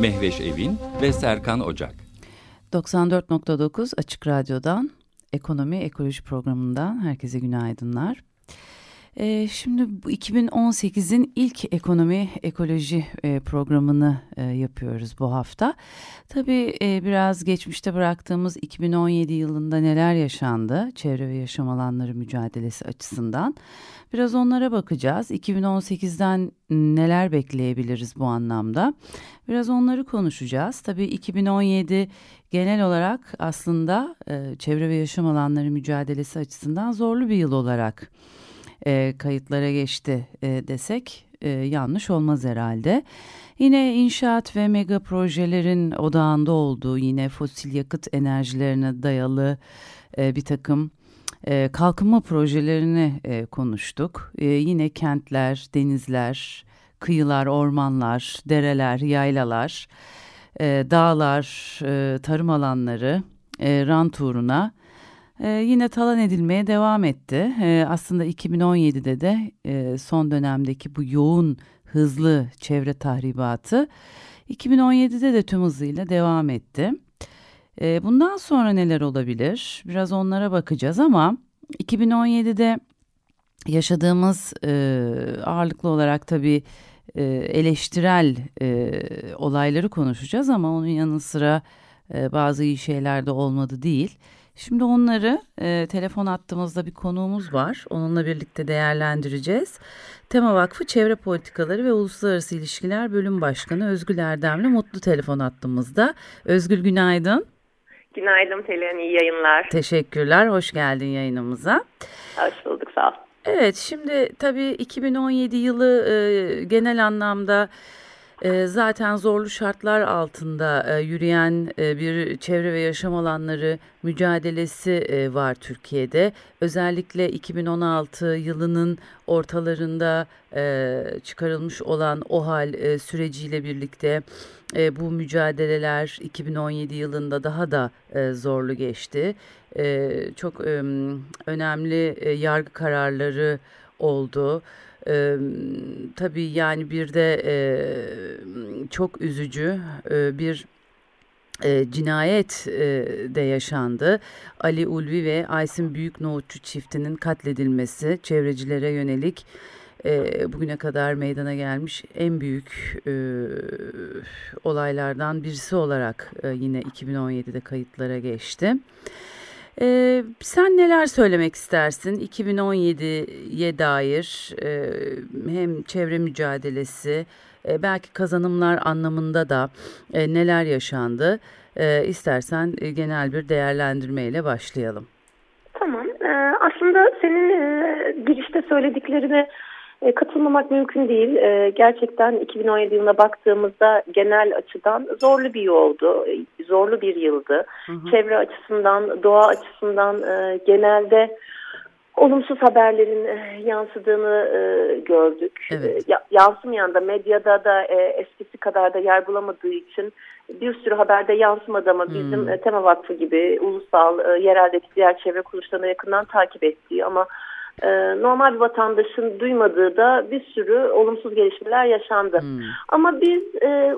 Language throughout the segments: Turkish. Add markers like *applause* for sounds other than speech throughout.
Mehveş Evin ve Serkan Ocak. 94.9 Açık Radyo'dan Ekonomi Ekoloji programından herkese günaydınlar. Ee, şimdi bu 2018'in ilk ekonomi ekoloji e, programını e, yapıyoruz bu hafta. Tabii e, biraz geçmişte bıraktığımız 2017 yılında neler yaşandı çevre ve yaşam alanları mücadelesi açısından. Biraz onlara bakacağız. 2018'den neler bekleyebiliriz bu anlamda? Biraz onları konuşacağız. Tabii 2017 genel olarak aslında çevre ve yaşam alanları mücadelesi açısından zorlu bir yıl olarak e, kayıtlara geçti e, desek e, yanlış olmaz herhalde. Yine inşaat ve mega projelerin odağında olduğu yine fosil yakıt enerjilerine dayalı e, bir takım e, kalkınma projelerini e, konuştuk. E, yine kentler, denizler, kıyılar, ormanlar, dereler, yaylalar, e, dağlar, e, tarım alanları, e, rant uğruna ee, yine talan edilmeye devam etti. Ee, aslında 2017'de de e, son dönemdeki bu yoğun hızlı çevre tahribatı 2017'de de tüm hızıyla devam etti. Ee, bundan sonra neler olabilir? Biraz onlara bakacağız ama 2017'de yaşadığımız e, ağırlıklı olarak tabii e, eleştirel olayları konuşacağız ama onun yanı sıra bazı iyi şeyler de olmadı değil. Şimdi onları e, telefon attığımızda bir konuğumuz var. Onunla birlikte değerlendireceğiz. Tema Vakfı Çevre Politikaları ve Uluslararası İlişkiler Bölüm Başkanı Özgül Erdemli mutlu telefon attığımızda. Özgül günaydın. Günaydın Pelin, iyi yayınlar. Teşekkürler, hoş geldin yayınımıza. Hoş bulduk, sağ ol. Evet, şimdi tabii 2017 yılı e, genel anlamda e, zaten zorlu şartlar altında e, yürüyen e, bir çevre ve yaşam alanları mücadelesi e, var Türkiye'de. Özellikle 2016 yılının ortalarında çıkarılmış olan OHAL e, süreciyle birlikte bu mücadeleler 2017 yılında daha da zorlu geçti. Çok önemli yargı kararları oldu. E, tabii yani bir de e, çok üzücü e, bir e, cinayet e, de yaşandı. Ali Ulvi ve Aysin Büyük Nohutçu çiftinin katledilmesi çevrecilere yönelik e, bugüne kadar meydana gelmiş en büyük e, olaylardan birisi olarak e, yine 2017'de kayıtlara geçti. Ee, sen neler söylemek istersin 2017'ye dair? E, hem çevre mücadelesi e, belki kazanımlar anlamında da e, neler yaşandı? E, istersen e, genel bir değerlendirmeyle başlayalım. Tamam. E, aslında senin e, girişte söylediklerini e, katılmamak mümkün değil. E, gerçekten 2017 yılına baktığımızda genel açıdan zorlu bir yoldu. E, zorlu bir yıldı. Hı hı. Çevre açısından, doğa açısından genelde olumsuz haberlerin yansıdığını gördük. Evet. yansımayan da medyada da eskisi kadar da yer bulamadığı için bir sürü haberde yansımadı ama bizim hmm. Tema Vakfı gibi ulusal, yereldeki diğer çevre kuruluşlarına yakından takip ettiği ama e, normal bir vatandaşın duymadığı da bir sürü olumsuz gelişmeler yaşandı. Hmm. Ama biz e,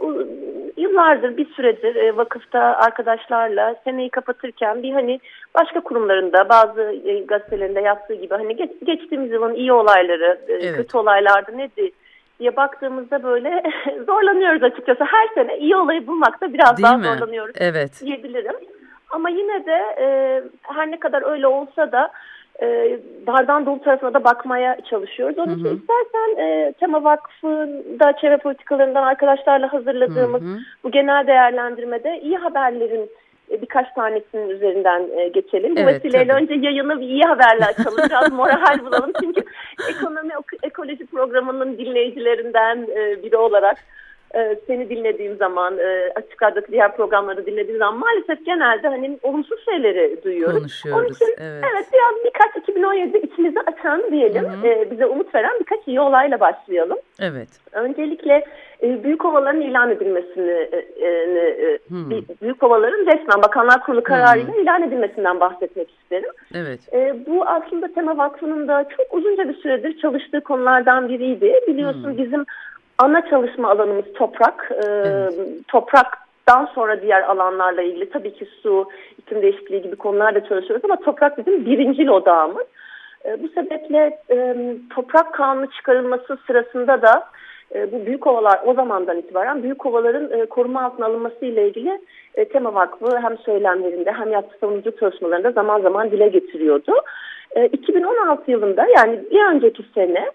yıllardır bir süredir e, vakıfta arkadaşlarla seneyi kapatırken bir hani başka kurumlarında bazı e, gazetelerinde yaptığı gibi hani geç, geçtiğimiz yılın iyi olayları, e, evet. kötü olaylarda nedir diye baktığımızda böyle *laughs* zorlanıyoruz açıkçası. Her sene iyi olayı bulmakta biraz Değil daha mi? zorlanıyoruz evet. diyebilirim. Ama yine de e, her ne kadar öyle olsa da e, bardağın dolu tarafına da bakmaya çalışıyoruz. Onun için istersen e, Tema Vakfı'nda çevre politikalarından arkadaşlarla hazırladığımız hı hı. bu genel değerlendirmede iyi haberlerin e, birkaç tanesinin üzerinden e, geçelim. Bu evet, vesileyle tabii. önce yayını iyi haberle açalım. Biraz *laughs* moral bulalım. Çünkü ekonomi ekoloji programının dinleyicilerinden e, biri olarak e, seni dinlediğim zaman e, açık radyodaki diğer programları dinlediğim zaman maalesef genelde hani olumsuz şeyleri duyuyoruz. Konuşuyoruz. Onun için, evet. evet biraz birkaç 2017 içimizi açan diyelim E, bize umut veren birkaç iyi olayla başlayalım. Evet. Öncelikle e, büyük ovaların ilan edilmesini e, e, hmm. büyük ovaların resmen Bakanlar Kurulu kararıyla hmm. ilan edilmesinden bahsetmek isterim. Evet. E, bu aslında Tema Vakfı'nın da çok uzunca bir süredir çalıştığı konulardan biriydi. Biliyorsun hmm. bizim ana çalışma alanımız toprak. E, evet. Topraktan sonra diğer alanlarla ilgili tabii ki su, iklim değişikliği gibi konularda çalışıyoruz ama toprak bizim birincil odağımız. E, bu sebeple e, toprak kanunu çıkarılması sırasında da e, bu büyük ovalar o zamandan itibaren büyük ovaların e, koruma altına alınması ile ilgili e, Tema Vakfı hem söylemlerinde hem yaptığı savunucu çalışmalarında zaman zaman dile getiriyordu. E, 2016 yılında yani bir önceki sene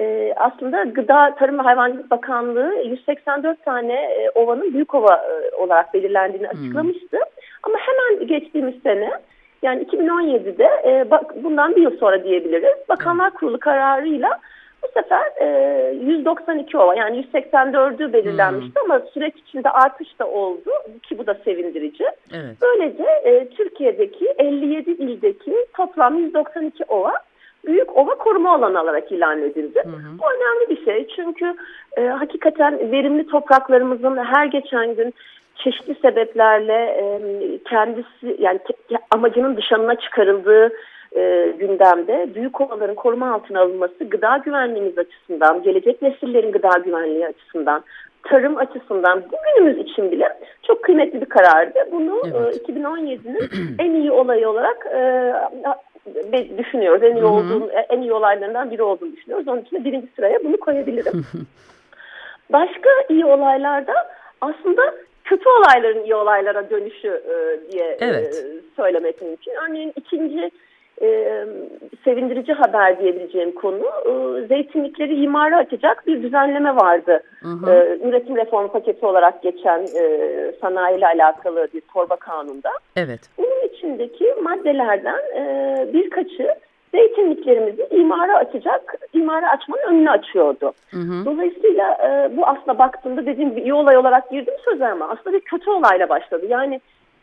e, aslında Gıda Tarım ve Hayvancılık Bakanlığı 184 tane e, ovanın büyük ova e, olarak belirlendiğini hmm. açıklamıştı. Hmm. Ama hemen geçtiğimiz sene yani 2017'de e, bak, bundan bir yıl sonra diyebiliriz. Bakanlar Kurulu kararıyla bu sefer e, 192 ova yani 184'ü belirlenmişti hmm. ama süreç içinde artış da oldu ki bu da sevindirici. Evet. Böylece e, Türkiye'deki 57 ildeki toplam 192 ova büyük ova koruma alanı olarak ilan edildi. Hı hı. Bu önemli bir şey çünkü e, hakikaten verimli topraklarımızın her geçen gün çeşitli sebeplerle e, kendisi yani te, amacının dışına çıkarıldığı e, gündemde büyük ovaların koruma altına alınması gıda güvenliğimiz açısından, gelecek nesillerin gıda güvenliği açısından, tarım açısından bugünümüz için bile çok kıymetli bir karardı. Bunu evet. e, 2017'nin en iyi olayı olarak e, düşünüyoruz. En iyi olduğunu, en iyi olaylarından biri olduğunu düşünüyoruz. Onun için de birinci sıraya bunu koyabilirim. *laughs* Başka iyi olaylarda aslında kötü olayların iyi olaylara dönüşü e, diye e, evet. e, söylemek mümkün. Örneğin ikinci e, sevindirici haber diyebileceğim konu e, zeytinlikleri imara açacak bir düzenleme vardı. Hı hı. E, üretim reformu paketi olarak geçen e, sanayiyle alakalı bir torba kanunda. Evet. Bunun içindeki maddelerden e, birkaçı zeytinliklerimizi imara açacak, imara açmanın önünü açıyordu. Hı hı. Dolayısıyla e, bu aslında baktığımda dediğim gibi iyi olay olarak girdim söze ama aslında bir kötü olayla başladı. Yani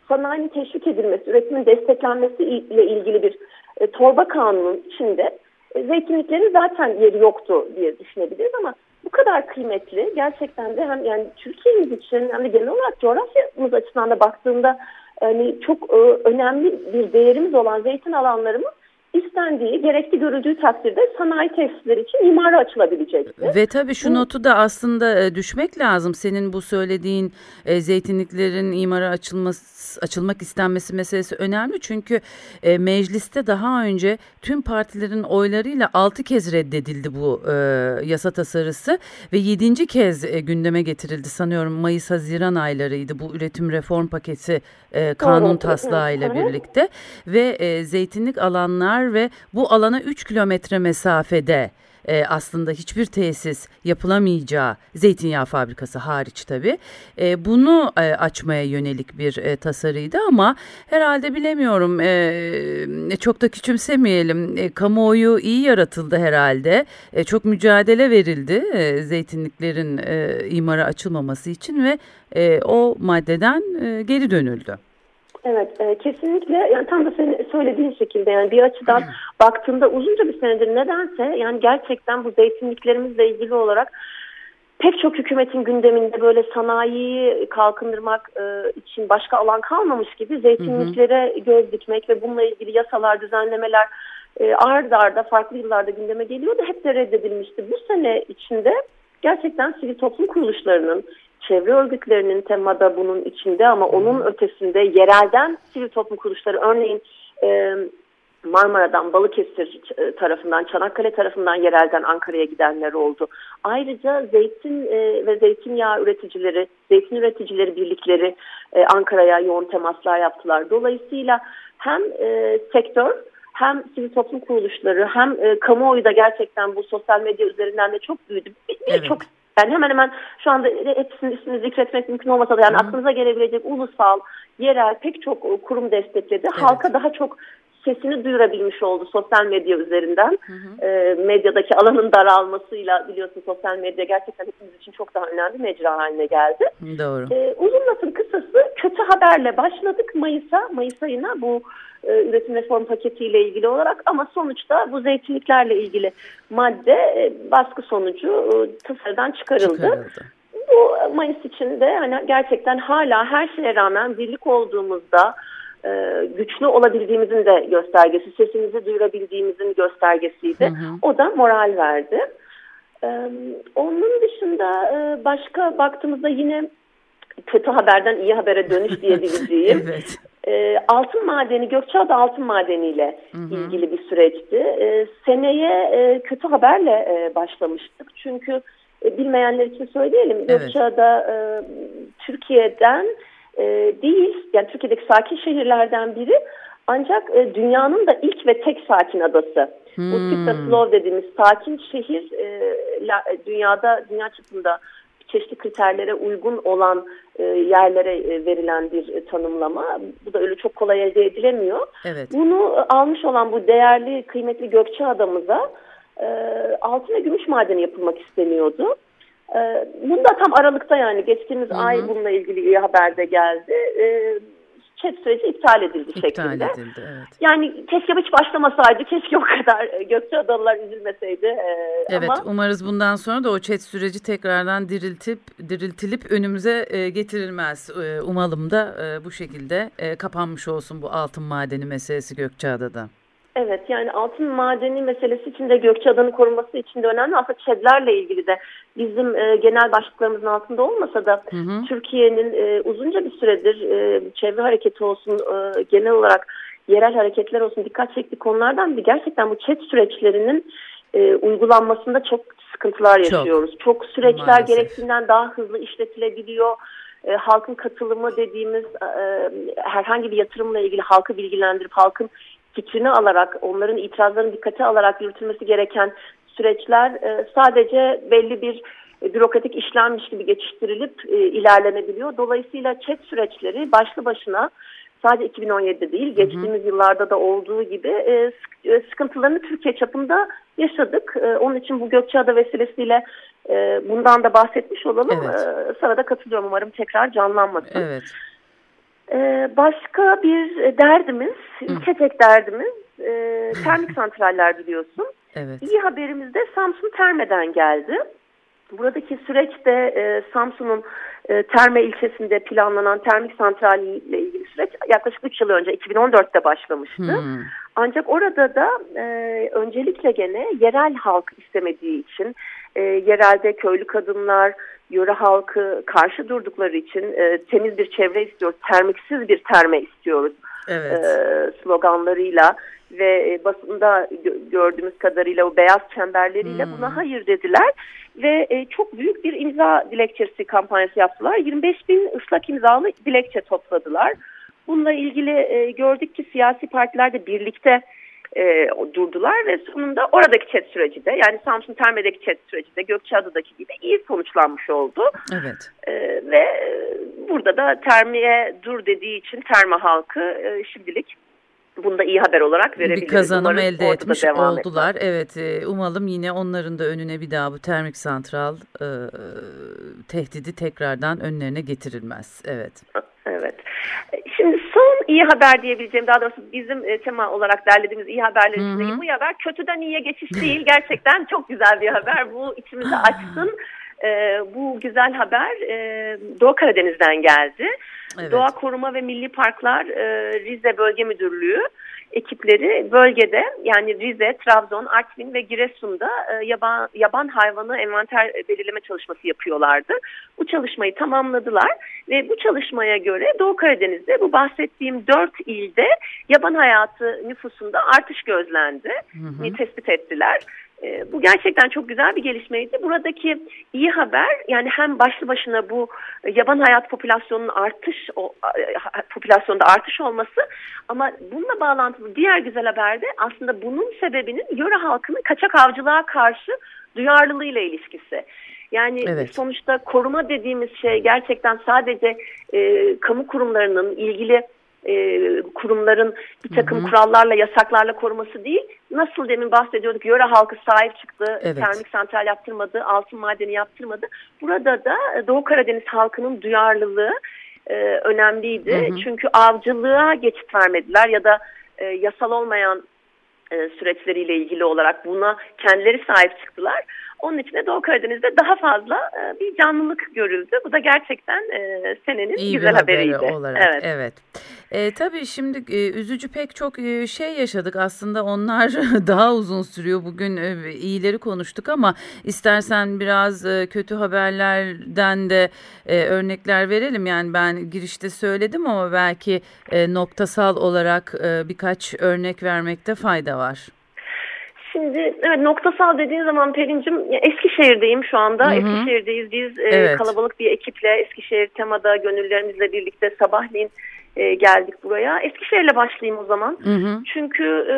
sanayinin teşvik edilmesi, üretimin desteklenmesi ile ilgili bir e, torba kanunun içinde e, zeytinliklerin zaten yeri yoktu diye düşünebiliriz ama bu kadar kıymetli gerçekten de hem yani Türkiye'miz için hem de genel olarak coğrafyamız açısından da baktığında yani çok e, önemli bir değerimiz olan zeytin alanlarımız istendiği, gerekli görüldüğü takdirde sanayi tesisleri için imara açılabilecektir. Ve tabii şu notu da aslında e, düşmek lazım. Senin bu söylediğin e, zeytinliklerin imara açılması, açılmak istenmesi meselesi önemli. Çünkü e, mecliste daha önce tüm partilerin oylarıyla altı kez reddedildi bu e, yasa tasarısı ve yedinci kez e, gündeme getirildi sanıyorum Mayıs-Haziran aylarıydı bu üretim reform paketi e, kanun taslağı ile birlikte ve e, zeytinlik alanlar ve bu alana 3 kilometre mesafede e, aslında hiçbir tesis yapılamayacağı zeytinyağı fabrikası hariç tabi e, bunu e, açmaya yönelik bir e, tasarıydı ama herhalde bilemiyorum e, çok da küçümsemeyelim. E, kamuoyu iyi yaratıldı herhalde. E, çok mücadele verildi e, zeytinliklerin e, imara açılmaması için ve e, o maddeden e, geri dönüldü. Evet e, kesinlikle yani tam da senin söylediğin şekilde yani bir açıdan baktığında uzunca bir senedir nedense yani gerçekten bu zeytinliklerimizle ilgili olarak pek çok hükümetin gündeminde böyle sanayiyi kalkındırmak e, için başka alan kalmamış gibi zeytinliklere göz dikmek ve bununla ilgili yasalar, düzenlemeler e, ard arda farklı yıllarda gündeme geliyordu. Hep de reddedilmişti. Bu sene içinde gerçekten sivil toplum kuruluşlarının çevre örgütlerinin temada bunun içinde ama onun ötesinde yerelden sivil toplum kuruluşları örneğin e, Marmara'dan, Balıkesir e, tarafından, Çanakkale tarafından yerelden Ankara'ya gidenler oldu. Ayrıca zeytin e, ve zeytinyağı üreticileri, zeytin üreticileri birlikleri e, Ankara'ya yoğun temaslar yaptılar. Dolayısıyla hem sektör hem sivil toplum kuruluşları hem kamuoyu da gerçekten bu sosyal medya üzerinden de çok büyüdü. Birçok evet. Yani hemen hemen şu anda hepsinin ismini zikretmek mümkün olmasa da yani Hı. aklınıza gelebilecek ulusal, yerel pek çok kurum destekledi. Evet. Halka daha çok sesini duyurabilmiş oldu sosyal medya üzerinden. Hı hı. E, medyadaki alanın daralmasıyla biliyorsun sosyal medya gerçekten hepimiz için çok daha önemli mecra haline geldi. Doğru. E, uzun lafın kısası kötü haberle başladık Mayıs'a, Mayıs ayına bu e, üretim reform paketiyle ilgili olarak ama sonuçta bu zeytinliklerle ilgili madde e, baskı sonucu e, tasarıdan çıkarıldı. çıkarıldı. Bu Mayıs içinde hani gerçekten hala her şeye rağmen birlik olduğumuzda e, güçlü olabildiğimizin de göstergesi, sesimizi duyurabildiğimizin göstergesiydi. Hı hı. O da moral verdi. E, onun dışında e, başka baktığımızda yine kötü haberden iyi habere dönüş *laughs* diyebileceğim. evet. E, altın madeni, Gökçeada altın madeniyle hı hı. ilgili bir süreçti. E, seneye e, kötü haberle e, başlamıştık. Çünkü e, bilmeyenler için söyleyelim. Evet. Gökçeada e, Türkiye'den e, değil, yani Türkiye'deki sakin şehirlerden biri. Ancak e, dünyanın da ilk ve tek sakin adası. Hmm. Uskita Slow dediğimiz sakin şehir e, la, dünyada, dünya çapında çeşitli kriterlere uygun olan e, yerlere e, verilen bir e, tanımlama. Bu da öyle çok kolay elde edilemiyor. Evet. Bunu e, almış olan bu değerli, kıymetli Gökçe adamıza e, altın ve gümüş madeni yapılmak isteniyordu. E, bunda tam Aralık'ta yani geçtiğimiz Hı -hı. ay bununla ilgili iyi haber de geldi. E, chat süreci iptal edildi iptal şeklinde. Edildi, evet. Yani keşke hiç başlamasaydı, keşke o kadar e, Gökçe Adalılar üzülmeseydi. Ee, evet, ama... umarız bundan sonra da o chat süreci tekrardan diriltip diriltilip önümüze e, getirilmez. E, umalım da e, bu şekilde e, kapanmış olsun bu altın madeni meselesi Gökçeada'da. Evet yani altın madeni meselesi için de Gökçeada'nın korunması için de önemli. Aslında ÇED'lerle ilgili de bizim e, genel başlıklarımızın altında olmasa da Türkiye'nin e, uzunca bir süredir e, çevre hareketi olsun e, genel olarak yerel hareketler olsun dikkat çektiği konulardan bir gerçekten bu ÇED süreçlerinin e, uygulanmasında çok sıkıntılar yaşıyoruz. Çok, çok süreçler Maalesef. gerektiğinden daha hızlı işletilebiliyor e, halkın katılımı dediğimiz e, herhangi bir yatırımla ilgili halkı bilgilendirip halkın fikrini alarak, onların itirazlarını dikkate alarak yürütülmesi gereken süreçler e, sadece belli bir e, bürokratik işlemmiş gibi geçiştirilip e, ilerlenebiliyor. Dolayısıyla chat süreçleri başlı başına sadece 2017'de değil, geçtiğimiz hı hı. yıllarda da olduğu gibi e, e, sıkıntılarını Türkiye çapında yaşadık. E, onun için bu Gökçeada vesilesiyle e, bundan da bahsetmiş olalım. Evet. E, sana da katılıyorum umarım tekrar canlanmasın. Evet. Ee, başka bir derdimiz, ülke tek derdimiz e, termik santraller biliyorsun. Evet. İyi haberimiz de Samsun Terme'den geldi. Buradaki süreçte e, Samsun'un e, Terme ilçesinde planlanan termik santral ile ilgili süreç yaklaşık 3 yıl önce 2014'te başlamıştı. Hmm. Ancak orada da e, öncelikle gene yerel halk istemediği için e, yerelde köylü kadınlar, yöre halkı karşı durdukları için e, temiz bir çevre istiyoruz, termiksiz bir terme istiyoruz evet. e, sloganlarıyla ve e, basında gö gördüğümüz kadarıyla o beyaz çemberleriyle hmm. buna hayır dediler ve e, çok büyük bir imza dilekçesi kampanyası yaptılar. 25 bin ıslak imzalı dilekçe topladılar. Bununla ilgili e, gördük ki siyasi partiler de birlikte e, durdular ve sonunda oradaki chat süreci de yani Samsun Terme'deki chat süreci de Gökçeada'daki gibi iyi sonuçlanmış oldu. Evet. E, ve burada da termiye dur dediği için terme halkı e, şimdilik bunu da iyi haber olarak verebiliriz. Bir kazanım Umarım elde etmiş oldular. Etmez. Evet e, umalım yine onların da önüne bir daha bu termik santral e, tehdidi tekrardan önlerine getirilmez. Evet. *laughs* Evet. Şimdi son iyi haber diyebileceğim daha doğrusu bizim e, tema olarak derlediğimiz iyi haberlerin içinde bu haber kötüden iyiye geçiş değil. Gerçekten çok güzel bir haber. Bu içimizi açsın. E, bu güzel haber e, Doğu Karadeniz'den geldi. Evet. Doğa Koruma ve Milli Parklar e, Rize Bölge Müdürlüğü ekipleri bölgede yani Rize, Trabzon, Artvin ve Giresun'da e, yaban, yaban hayvanı envanter belirleme çalışması yapıyorlardı. Bu çalışmayı tamamladılar ve bu çalışmaya göre Doğu Karadeniz'de bu bahsettiğim dört ilde yaban hayatı nüfusunda artış gözlendi. Hı hı. Tespit ettiler. E, bu gerçekten çok güzel bir gelişmeydi. Buradaki iyi haber yani hem başlı başına bu yaban hayat popülasyonunun artış o, popülasyonda artış olması ama bununla bağlantılı diğer güzel haber de aslında bunun sebebinin yöre halkının kaçak avcılığa karşı duyarlılığıyla ilişkisi. Yani evet. sonuçta koruma dediğimiz şey gerçekten sadece e, kamu kurumlarının ilgili e, kurumların bir takım hı hı. kurallarla, yasaklarla koruması değil. Nasıl demin bahsediyorduk, yöre halkı sahip çıktı, evet. termik santral yaptırmadı, altın madeni yaptırmadı. Burada da Doğu Karadeniz halkının duyarlılığı e, önemliydi. Hı hı. Çünkü avcılığa geçit vermediler ya da e, yasal olmayan e, süreçleriyle ilgili olarak buna kendileri sahip çıktılar. Onun için de Doğu Karadeniz'de daha fazla e, bir canlılık görüldü. Bu da gerçekten e, senenin İyi güzel haberiydi. olarak. Evet. evet. E, tabii şimdi e, üzücü pek çok e, şey yaşadık aslında onlar *laughs* daha uzun sürüyor. Bugün e, iyileri konuştuk ama istersen biraz e, kötü haberlerden de e, örnekler verelim. Yani ben girişte söyledim ama belki e, noktasal olarak e, birkaç örnek vermekte fayda var. Şimdi evet noktasal dediğin zaman Pelin'cim Eskişehir'deyim şu anda. Hı hı. Eskişehir'deyiz biz e, evet. kalabalık bir ekiple Eskişehir temada gönüllerimizle birlikte sabahleyin e, geldik buraya. Eskişehir'le başlayayım o zaman. Hı hı. Çünkü e,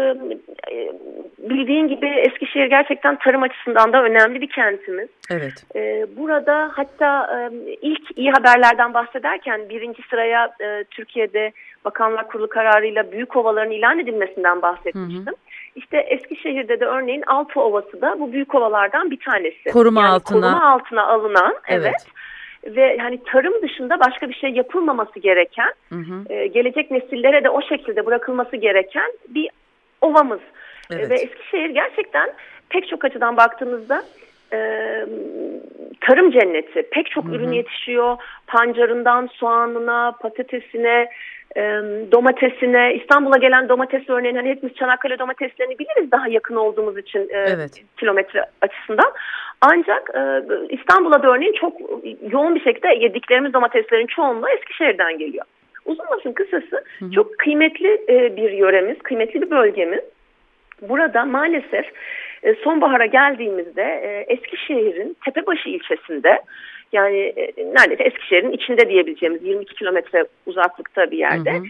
e, bildiğin gibi Eskişehir gerçekten tarım açısından da önemli bir kentimiz. Evet. E, burada hatta e, ilk iyi haberlerden bahsederken birinci sıraya e, Türkiye'de Bakanlar Kurulu kararıyla büyük ovaların ilan edilmesinden bahsetmiştim. Hı hı. İşte Eskişehir'de de örneğin Altı Ovası da bu büyük ovalardan bir tanesi. Koruma yani altına. Koruma altına alınan evet. evet ve hani tarım dışında başka bir şey yapılmaması gereken, hı hı. E, gelecek nesillere de o şekilde bırakılması gereken bir ovamız. Evet. E, ve Eskişehir gerçekten pek çok açıdan baktığımızda e, tarım cenneti. Pek çok hı hı. ürün yetişiyor. Pancarından soğanına, patatesine, e, domatesine, İstanbul'a gelen domates örneğin hani hepimiz Çanakkale domateslerini biliriz daha yakın olduğumuz için e, evet. kilometre açısından. Ancak e, İstanbul'a da örneğin çok yoğun bir şekilde yediklerimiz domateslerin çoğunluğu Eskişehir'den geliyor. Uzun lafın kısası hı hı. çok kıymetli e, bir yöremiz, kıymetli bir bölgemiz. Burada maalesef e, sonbahara geldiğimizde e, Eskişehir'in Tepebaşı ilçesinde yani e, neredeyse Eskişehir'in içinde diyebileceğimiz 22 kilometre uzaklıkta bir yerde hı hı.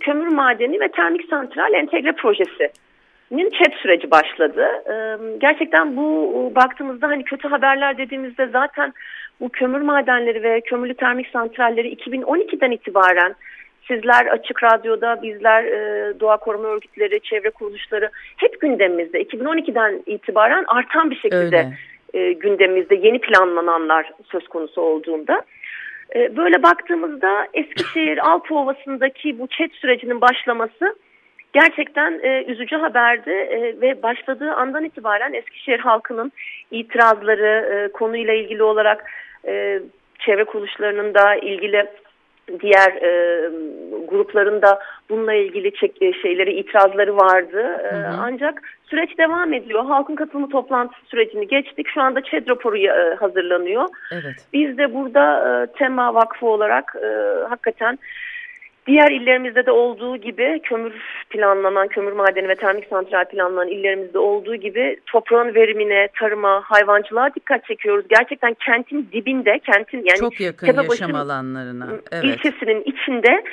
Kömür madeni ve termik santral entegre projesi chat süreci başladı. Gerçekten bu baktığımızda hani kötü haberler dediğimizde zaten bu kömür madenleri ve kömürlü termik santralleri 2012'den itibaren sizler Açık Radyo'da bizler e, doğa koruma örgütleri, çevre kuruluşları hep gündemimizde. 2012'den itibaren artan bir şekilde Öyle e, gündemimizde yeni planlananlar söz konusu olduğunda. E, böyle baktığımızda Eskişehir *laughs* Altıovası'ndaki bu çet sürecinin başlaması gerçekten e, üzücü haberdi e, ve başladığı andan itibaren Eskişehir halkının itirazları e, konuyla ilgili olarak e, çevre kuruluşlarının da ilgili diğer e, grupların da bununla ilgili çek, e, şeyleri itirazları vardı. E. Ancak süreç devam ediyor. Halkın katılımı toplantısı sürecini geçtik. Şu anda ÇED raporu e, hazırlanıyor. Evet. Biz de burada e, Tema Vakfı olarak e, hakikaten Diğer illerimizde de olduğu gibi kömür planlanan, kömür madeni ve termik santral planlanan illerimizde olduğu gibi toprağın verimine, tarıma, hayvancılığa dikkat çekiyoruz. Gerçekten kentin dibinde, kentin yani çok yakın yaşam alanlarına, evet. ilçesinin içinde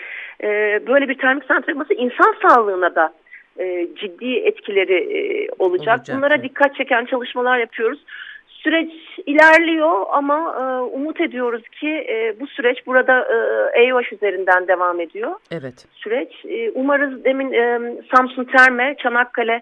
e, böyle bir termik santral olması insan sağlığına da e, ciddi etkileri e, olacak. olacak. Bunlara dikkat çeken çalışmalar yapıyoruz. Süreç ilerliyor ama e, umut ediyoruz ki e, bu süreç burada e, EYOŞ üzerinden devam ediyor. Evet. Süreç. E, umarız demin e, Samsun Terme, Çanakkale,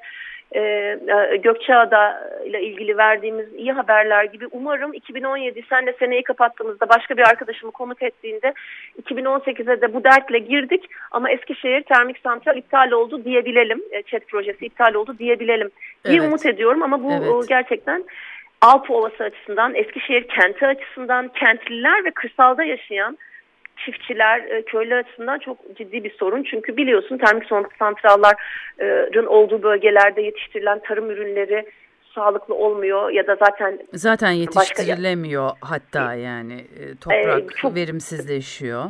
e, e Gökçeada ile ilgili verdiğimiz iyi haberler gibi umarım 2017 sen de seneyi kapattığımızda başka bir arkadaşımı konuk ettiğinde 2018'e de bu dertle girdik ama Eskişehir Termik Santral iptal oldu diyebilelim. E, ÇED projesi iptal oldu diyebilelim diye evet. umut ediyorum ama bu evet. gerçekten Alp Ovası açısından, Eskişehir kenti açısından, kentliler ve kırsalda yaşayan çiftçiler, e, köylü açısından çok ciddi bir sorun. Çünkü biliyorsun termik santralların olduğu bölgelerde yetiştirilen tarım ürünleri sağlıklı olmuyor ya da zaten zaten yetiştirilemiyor başka, hatta yani e, toprak e, çok, verimsizleşiyor.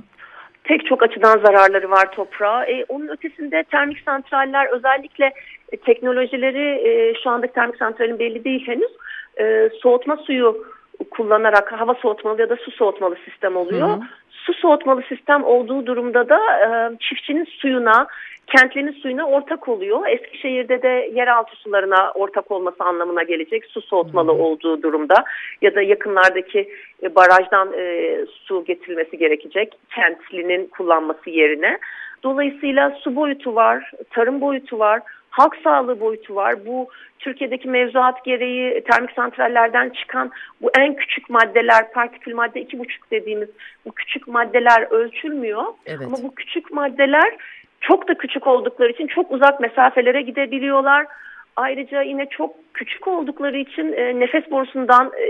Pek çok açıdan zararları var toprağa. E, onun ötesinde termik santraller özellikle e, teknolojileri e, şu andaki termik santralin belli değil henüz e, soğutma suyu kullanarak hava soğutmalı ya da su soğutmalı sistem oluyor. Hı hı. Su soğutmalı sistem olduğu durumda da e, çiftçinin suyuna, kentlinin suyuna ortak oluyor. Eskişehir'de de yeraltı sularına ortak olması anlamına gelecek su soğutmalı hı hı. olduğu durumda ya da yakınlardaki e, barajdan e, su getirilmesi gerekecek kentlinin kullanması yerine. Dolayısıyla su boyutu var, tarım boyutu var, halk sağlığı boyutu var. Bu Türkiye'deki mevzuat gereği termik santrallerden çıkan bu en küçük maddeler, partikül madde iki buçuk dediğimiz bu küçük maddeler ölçülmüyor. Evet. Ama bu küçük maddeler çok da küçük oldukları için çok uzak mesafelere gidebiliyorlar. Ayrıca yine çok küçük oldukları için e, nefes borusundan e,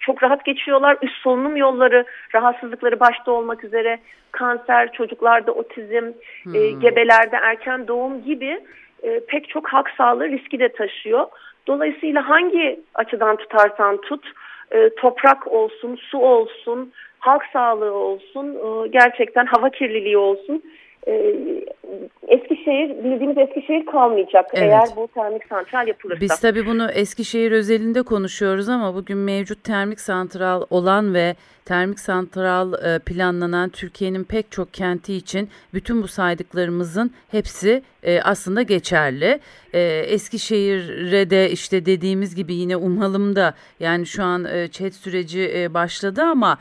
çok rahat geçiyorlar. Üst solunum yolları rahatsızlıkları başta olmak üzere kanser, çocuklarda otizm, e, hmm. e, gebelerde erken doğum gibi e, pek çok hak sağlığı riski de taşıyor. Dolayısıyla hangi açıdan tutarsan tut, e, toprak olsun, su olsun, halk sağlığı olsun, e, gerçekten hava kirliliği olsun e, Eskişehir bildiğimiz Eskişehir kalmayacak evet. eğer bu termik santral yapılırsa. Biz tabii bunu Eskişehir özelinde konuşuyoruz ama bugün mevcut termik santral olan ve termik santral e, planlanan Türkiye'nin pek çok kenti için bütün bu saydıklarımızın hepsi e, aslında geçerli. E, Eskişehir'e de işte dediğimiz gibi yine umalım da yani şu an chat süreci başladı ama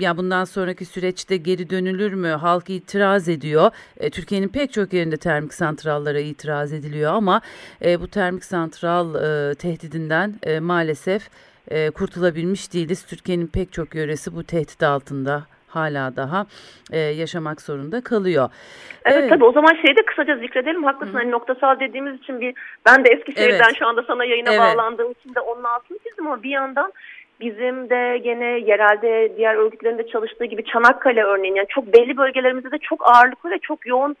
ya bundan sonraki süreçte geri dönülür mü? Halk itiraz ediyor. Türkiye'nin pek çok yerinde termik santrallara itiraz ediliyor ama bu termik santral tehdidinden maalesef e, kurtulabilmiş değiliz. Türkiye'nin pek çok yöresi bu tehdit altında hala daha e, yaşamak zorunda kalıyor. Evet, evet tabii o zaman şeyi de kısaca zikredelim. Haklısın Hı. hani noktasal dediğimiz için bir ben de Eskişehir'den evet. şu anda sana yayına evet. bağlandığım için de onun altını çizdim ama bir yandan bizim de gene yerelde diğer örgütlerin de çalıştığı gibi Çanakkale örneğin yani çok belli bölgelerimizde de çok ağırlıklı ve çok yoğun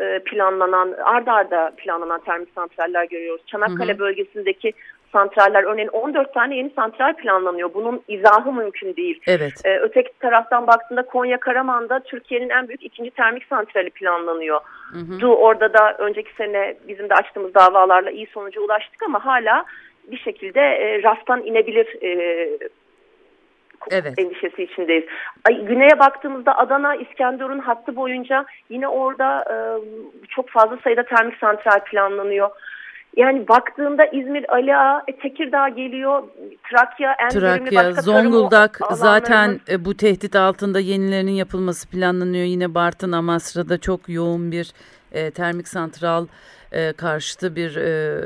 e, planlanan ardarda arda planlanan termik santraller görüyoruz. Çanakkale hı hı. bölgesindeki santraller örneğin 14 tane yeni santral planlanıyor. Bunun izahı mümkün değil. Evet. Ee, öteki taraftan baktığında Konya Karaman'da Türkiye'nin en büyük ikinci termik santrali planlanıyor. Hı hı. Du orada da önceki sene bizim de açtığımız davalarla iyi sonuca ulaştık ama hala bir şekilde e, raftan inebilir e, evet. endişesi içindeyiz. Ay, güneye baktığımızda Adana, İskenderun hattı boyunca yine orada e, çok fazla sayıda termik santral planlanıyor. Yani baktığında İzmir, Ali Ağa, e, Tekirdağ geliyor, Trakya, en Trakya, Zonguldak zaten e, bu tehdit altında yenilerinin yapılması planlanıyor. Yine Bartın, Amasra'da çok yoğun bir e, termik santral e, karşıtı bir e,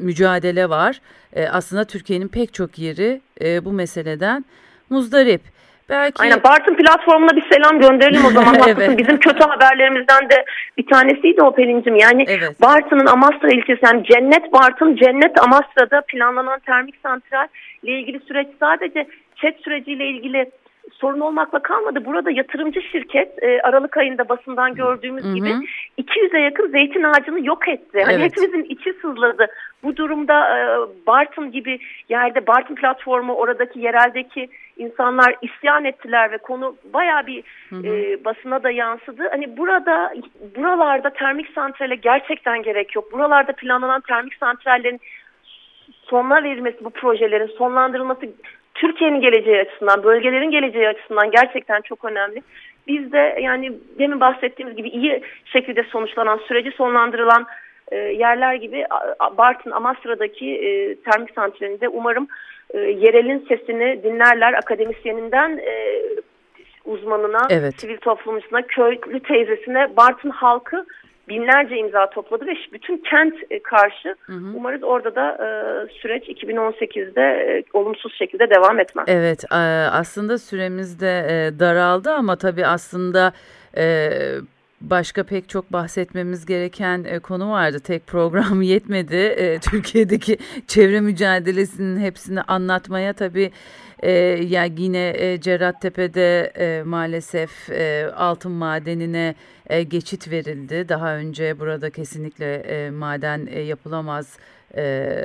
mücadele var. E, aslında Türkiye'nin pek çok yeri e, bu meseleden muzdarip. Belki... Aynen Bartın platformuna bir selam gönderelim o zaman. *laughs* evet. Bizim kötü haberlerimizden de bir tanesiydi o Pelin'cim. Yani evet. Bartın'ın Amasra ilçesi yani Cennet Bartın, Cennet Amasra'da planlanan termik santral ile ilgili süreç sadece chat süreciyle ilgili sorun olmakla kalmadı. Burada yatırımcı şirket e, Aralık ayında basından gördüğümüz Hı-hı. gibi 200'e yakın zeytin ağacını yok etti. Hani evet. hepimizin içi sızladı. Bu durumda e, Bartın gibi yerde Bartın platformu oradaki yereldeki insanlar isyan ettiler ve konu baya bir E, basına da yansıdı. Hani burada buralarda termik santrale gerçekten gerek yok. Buralarda planlanan termik santrallerin sonuna verilmesi bu projelerin sonlandırılması Türkiye'nin geleceği açısından, bölgelerin geleceği açısından gerçekten çok önemli. Biz de yani demin bahsettiğimiz gibi iyi şekilde sonuçlanan, süreci sonlandırılan e, yerler gibi Bartın, Amasra'daki e, termik santralinde umarım e, yerelin sesini dinlerler. Akademisyeninden e, uzmanına, evet. sivil toplumcusuna, köylü teyzesine, Bartın halkı binlerce imza topladı ve bütün kent e, karşı hı hı. umarız orada da e, süreç 2018'de e, olumsuz şekilde devam etmez. Evet e, aslında süremiz de e, daraldı ama tabii aslında e, başka pek çok bahsetmemiz gereken e, konu vardı. Tek program *laughs* yetmedi. E, Türkiye'deki çevre mücadelesinin hepsini anlatmaya tabii e, ya yine e, Cerrahtepe'de e, maalesef e, altın madenine e, geçit verildi. Daha önce burada kesinlikle e, maden e, yapılamaz e,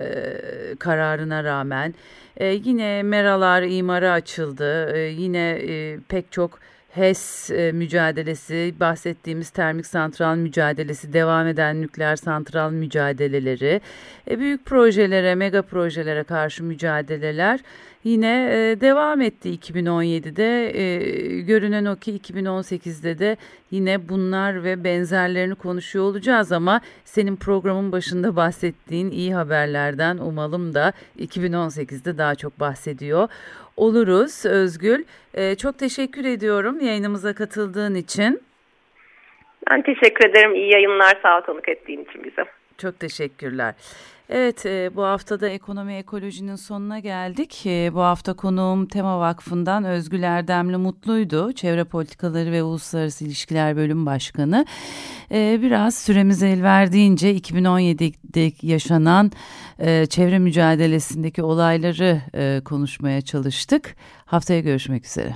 kararına rağmen. E, yine meralar imara açıldı. E, yine e, pek çok HES e, mücadelesi, bahsettiğimiz termik santral mücadelesi, devam eden nükleer santral mücadeleleri, e, büyük projelere, mega projelere karşı mücadeleler yine e, devam etti 2017'de. Görünen o ki 2018'de de yine bunlar ve benzerlerini konuşuyor olacağız ama senin programın başında bahsettiğin iyi haberlerden umalım da 2018'de daha çok bahsediyor oluruz Özgül. Ee, çok teşekkür ediyorum yayınımıza katıldığın için. Ben teşekkür ederim. İyi yayınlar. Sağ ol konuk ettiğin için bize. Çok teşekkürler. Evet e, bu haftada ekonomi ekolojinin sonuna geldik. E, bu hafta konuğum Tema Vakfı'ndan Özgül Erdemli Mutlu'ydu. Çevre Politikaları ve Uluslararası İlişkiler Bölüm Başkanı. E, biraz süremiz el verdiğince 2017'de yaşanan çevre mücadelesindeki olayları konuşmaya çalıştık. Haftaya görüşmek üzere.